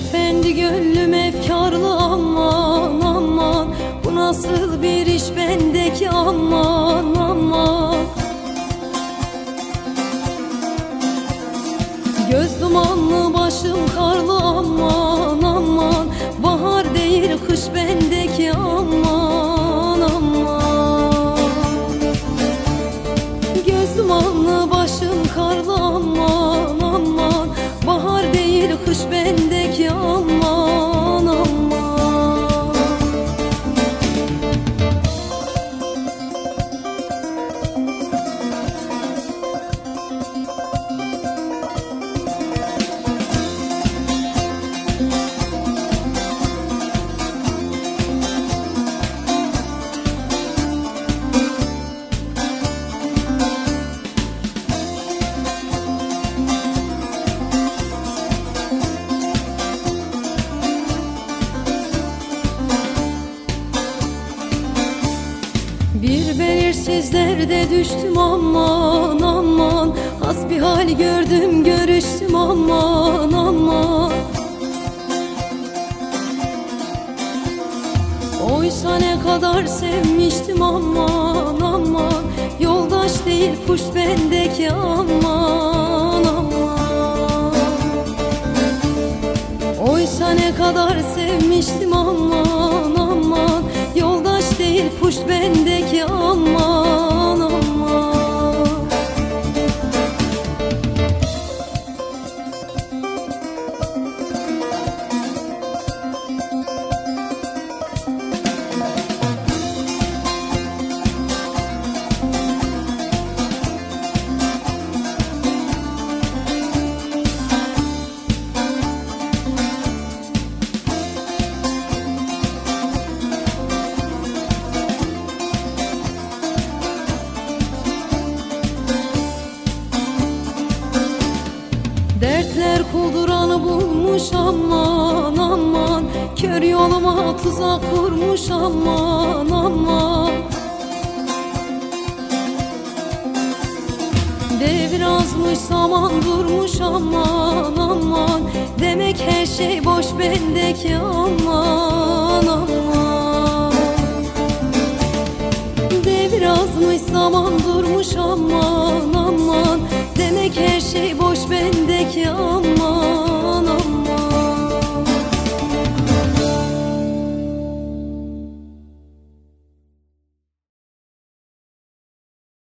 Efendi gönlüm efkarlı aman aman. Bu nasıl bir iş bendeki aman aman. Göz dumanlı başım karlı aman aman. Bahar değil kış bendeki Bir belirsizlerde düştüm aman aman. Hasbihal gördüm görüştüm aman aman. Oysa ne kadar sevmiştim aman aman. Yoldaş değil kuş bendeki aman aman. Oysa ne kadar sevmiştim aman aman. Yoldaş değil kuş bendeki aman kulduranı bulmuş aman aman. Kör yoluma tuzak kurmuş aman aman. Devir azmış zaman durmuş aman aman. Demek her şey boş bendeki aman aman. Devir azmış zaman durmuş aman aman. Demek her şey boş bendeki aman